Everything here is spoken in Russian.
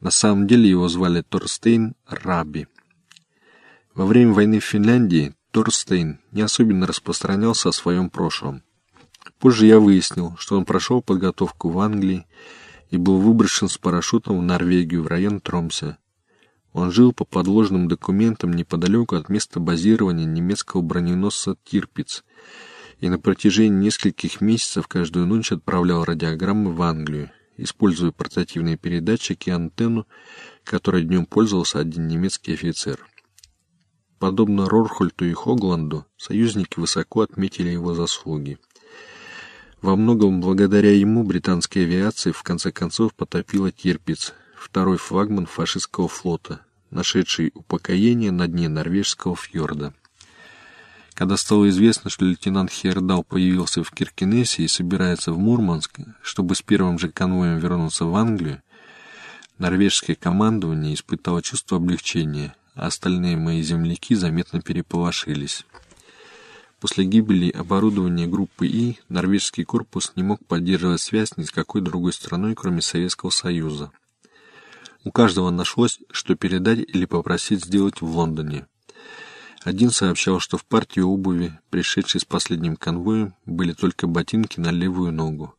На самом деле его звали Торстейн Раби. Во время войны в Финляндии Торстейн не особенно распространялся о своем прошлом. Позже я выяснил, что он прошел подготовку в Англии и был выброшен с парашютом в Норвегию в район Тромсе. Он жил по подложным документам неподалеку от места базирования немецкого броненосца «Тирпиц» и на протяжении нескольких месяцев каждую ночь отправлял радиограммы в Англию, используя портативные передатчики и антенну, которой днем пользовался один немецкий офицер. Подобно Рорхольту и Хогланду, союзники высоко отметили его заслуги. Во многом благодаря ему британская авиация в конце концов потопила Тирпиц, второй флагман фашистского флота, нашедший упокоение на дне норвежского фьорда. Когда стало известно, что лейтенант Хердал появился в Киркинессе и собирается в Мурманск, чтобы с первым же конвоем вернуться в Англию, норвежское командование испытало чувство облегчения, а остальные мои земляки заметно переполошились. После гибели оборудования группы И норвежский корпус не мог поддерживать связь ни с какой другой страной, кроме Советского Союза. У каждого нашлось, что передать или попросить сделать в Лондоне. Один сообщал, что в партии обуви, пришедшей с последним конвоем, были только ботинки на левую ногу.